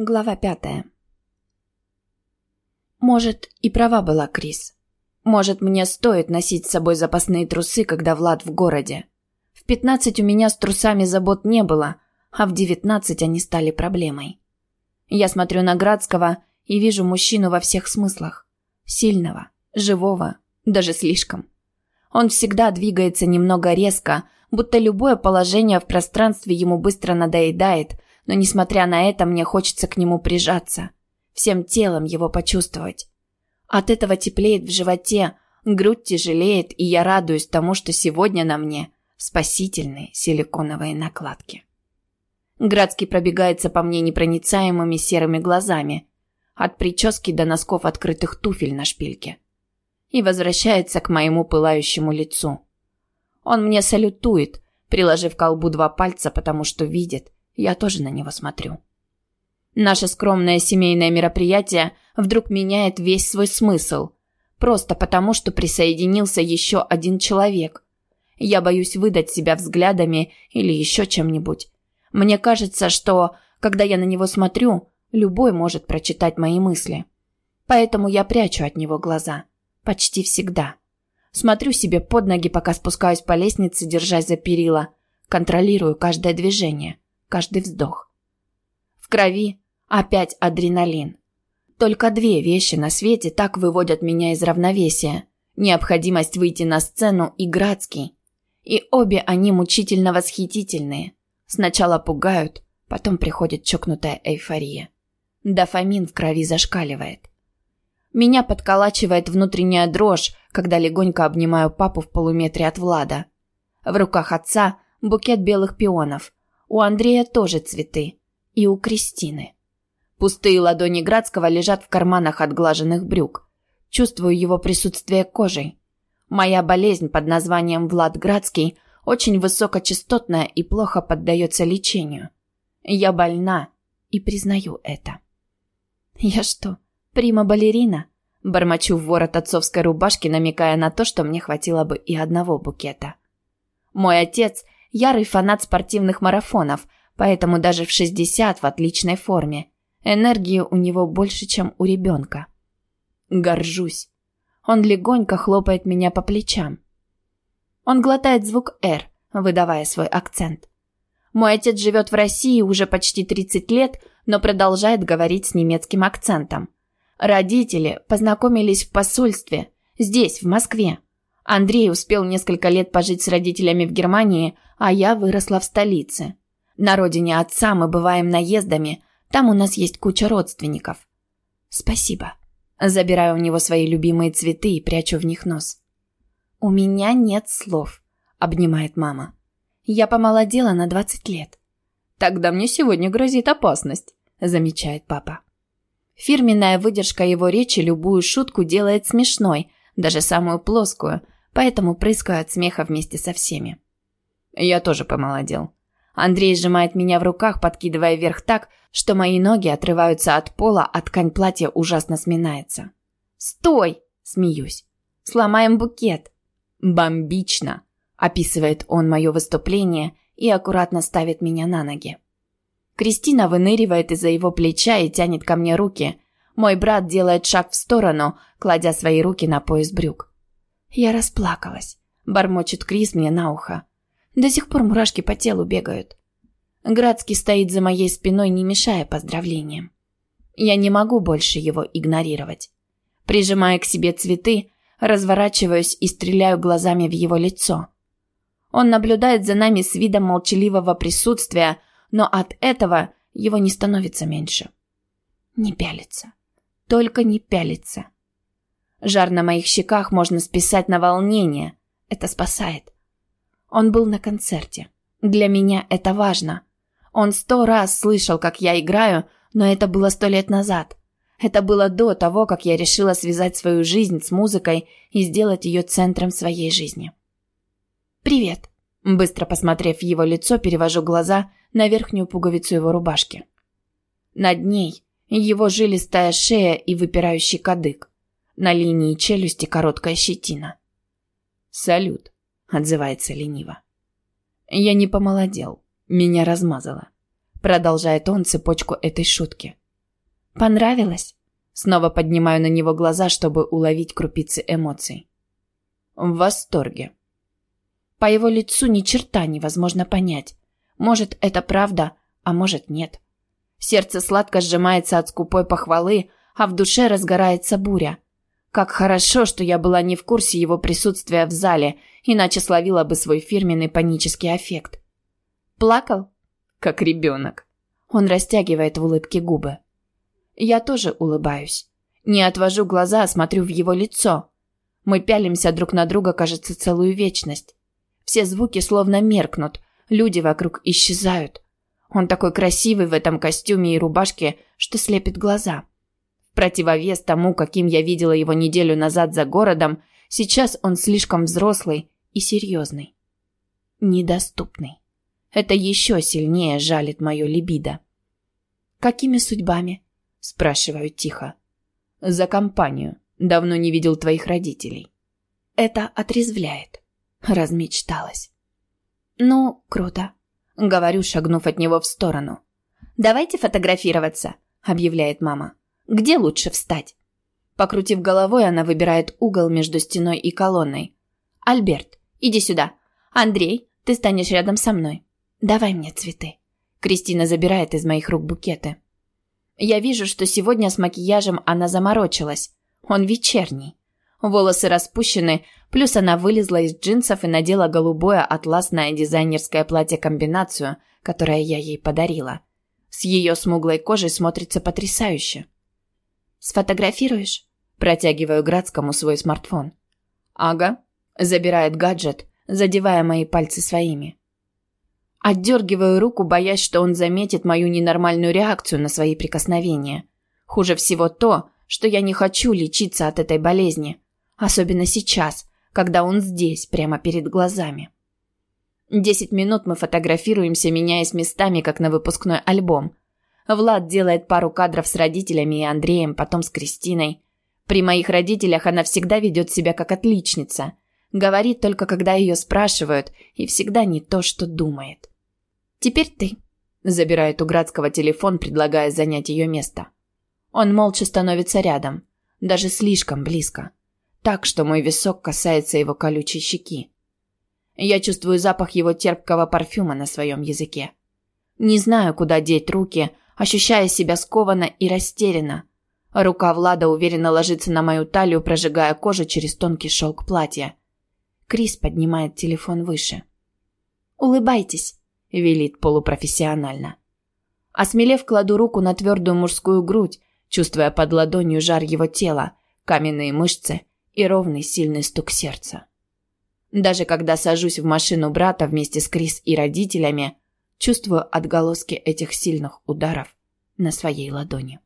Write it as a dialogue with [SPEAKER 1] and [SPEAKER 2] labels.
[SPEAKER 1] Глава пятая. Может, и права была Крис. Может, мне стоит носить с собой запасные трусы, когда Влад в городе. В пятнадцать у меня с трусами забот не было, а в девятнадцать они стали проблемой. Я смотрю на Градского и вижу мужчину во всех смыслах. Сильного, живого, даже слишком. Он всегда двигается немного резко, будто любое положение в пространстве ему быстро надоедает – но, несмотря на это, мне хочется к нему прижаться, всем телом его почувствовать. От этого теплеет в животе, грудь тяжелеет, и я радуюсь тому, что сегодня на мне спасительные силиконовые накладки. Градский пробегается по мне непроницаемыми серыми глазами, от прически до носков открытых туфель на шпильке, и возвращается к моему пылающему лицу. Он мне салютует, приложив к колбу два пальца, потому что видит, я тоже на него смотрю. Наше скромное семейное мероприятие вдруг меняет весь свой смысл. Просто потому, что присоединился еще один человек. Я боюсь выдать себя взглядами или еще чем-нибудь. Мне кажется, что, когда я на него смотрю, любой может прочитать мои мысли. Поэтому я прячу от него глаза. Почти всегда. Смотрю себе под ноги, пока спускаюсь по лестнице, держась за перила. Контролирую каждое движение каждый вздох. В крови опять адреналин. Только две вещи на свете так выводят меня из равновесия. Необходимость выйти на сцену и Градский. И обе они мучительно восхитительные. Сначала пугают, потом приходит чокнутая эйфория. Дофамин в крови зашкаливает. Меня подколачивает внутренняя дрожь, когда легонько обнимаю папу в полуметре от Влада. В руках отца букет белых пионов, у Андрея тоже цветы. И у Кристины. Пустые ладони Градского лежат в карманах отглаженных брюк. Чувствую его присутствие кожей. Моя болезнь под названием Влад Градский очень высокочастотная и плохо поддается лечению. Я больна и признаю это. Я что, прима-балерина? Бормочу в ворот отцовской рубашки, намекая на то, что мне хватило бы и одного букета. Мой отец – ярый фанат спортивных марафонов, поэтому даже в 60 в отличной форме. Энергии у него больше, чем у ребенка. Горжусь. Он легонько хлопает меня по плечам. Он глотает звук «Р», выдавая свой акцент. Мой отец живет в России уже почти 30 лет, но продолжает говорить с немецким акцентом. Родители познакомились в посольстве, здесь, в Москве. Андрей успел несколько лет пожить с родителями в Германии, а я выросла в столице. На родине отца мы бываем наездами, там у нас есть куча родственников. Спасибо. Забираю у него свои любимые цветы и прячу в них нос. У меня нет слов, обнимает мама. Я помолодела на 20 лет. Тогда мне сегодня грозит опасность, замечает папа. Фирменная выдержка его речи любую шутку делает смешной, даже самую плоскую, поэтому прыскаю от смеха вместе со всеми. Я тоже помолодел. Андрей сжимает меня в руках, подкидывая вверх так, что мои ноги отрываются от пола, а ткань платья ужасно сминается. «Стой!» – смеюсь. «Сломаем букет!» «Бомбично!» – описывает он мое выступление и аккуратно ставит меня на ноги. Кристина выныривает из-за его плеча и тянет ко мне руки. Мой брат делает шаг в сторону, кладя свои руки на пояс брюк. Я расплакалась. Бормочет Крис мне на ухо. До сих пор мурашки по телу бегают. Градский стоит за моей спиной, не мешая поздравлениям. Я не могу больше его игнорировать. Прижимая к себе цветы, разворачиваюсь и стреляю глазами в его лицо. Он наблюдает за нами с видом молчаливого присутствия, но от этого его не становится меньше. Не пялится. Только не пялится. Жар на моих щеках можно списать на волнение. Это спасает. Он был на концерте. Для меня это важно. Он сто раз слышал, как я играю, но это было сто лет назад. Это было до того, как я решила связать свою жизнь с музыкой и сделать ее центром своей жизни. «Привет», – быстро посмотрев его лицо, перевожу глаза на верхнюю пуговицу его рубашки. Над ней его жилистая шея и выпирающий кадык. На линии челюсти короткая щетина. «Салют», отзывается лениво. Я не помолодел, меня размазало. Продолжает он цепочку этой шутки. Понравилось? Снова поднимаю на него глаза, чтобы уловить крупицы эмоций.
[SPEAKER 2] В восторге.
[SPEAKER 1] По его лицу ни черта невозможно понять. Может, это правда, а может, нет. Сердце сладко сжимается от скупой похвалы, а в душе разгорается буря. Как хорошо, что я была не в курсе его присутствия в зале, иначе словила бы свой фирменный панический аффект. Плакал? Как ребенок. Он растягивает в улыбке губы. Я тоже улыбаюсь. Не отвожу глаза, а смотрю в его лицо. Мы пялимся друг на друга, кажется, целую вечность. Все звуки словно меркнут, люди вокруг исчезают. Он такой красивый в этом костюме и рубашке, что слепит глаза. Противовес тому, каким я видела его неделю назад за городом, сейчас он слишком взрослый и серьезный. Недоступный. Это еще сильнее жалит мое либидо. «Какими судьбами?» Спрашиваю тихо. За компанию. Давно не видел твоих родителей. Это отрезвляет. Размечталась. Ну, круто. Говорю, шагнув от него в сторону. Давайте фотографироваться, объявляет мама. Где лучше встать? Покрутив головой, она выбирает угол между стеной и колонной. Альберт, иди сюда. Андрей, ты станешь рядом со мной. Давай мне цветы. Кристина забирает из моих рук букеты. Я вижу, что сегодня с макияжем она заморочилась. Он вечерний. Волосы распущены, плюс она вылезла из джинсов и надела голубое атласное дизайнерское платье-комбинацию, которое я ей подарила. С ее смуглой кожей смотрится потрясающе. «Сфотографируешь?» Протягиваю Градскому свой смартфон. «Ага», – забирает гаджет, задевая мои пальцы своими. Отдергиваю руку, боясь, что он заметит мою ненормальную реакцию на свои прикосновения. Хуже всего то, что я не хочу лечиться от этой болезни. Особенно сейчас, когда он здесь, прямо перед глазами. Десять минут мы фотографируемся, меняясь местами, как на выпускной альбом. Влад делает пару кадров с родителями и Андреем, потом с Кристиной. При моих родителях она всегда ведет себя как отличница. Говорит только, когда ее спрашивают, и всегда не то, что думает. Теперь ты. Забирает у Градского телефон, предлагая занять ее место. Он молча становится рядом, даже слишком близко, так что мой висок касается его колючей щеки. Я чувствую запах его терпкого парфюма на своем языке. Не знаю, куда деть руки, ощущая себя скованно и растерянно. Рука Влада уверенно ложится на мою талию, прожигая кожу через тонкий шелк платья. Крис поднимает телефон выше. «Улыбайтесь», – велит полупрофессионально. Осмелев, кладу руку на твердую мужскую грудь, чувствуя под ладонью жар его тела, каменные мышцы и ровный сильный стук сердца. Даже когда сажусь в машину брата вместе с Крис и родителями, чувствую отголоски этих сильных ударов на своей ладони.